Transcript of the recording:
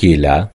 tranquila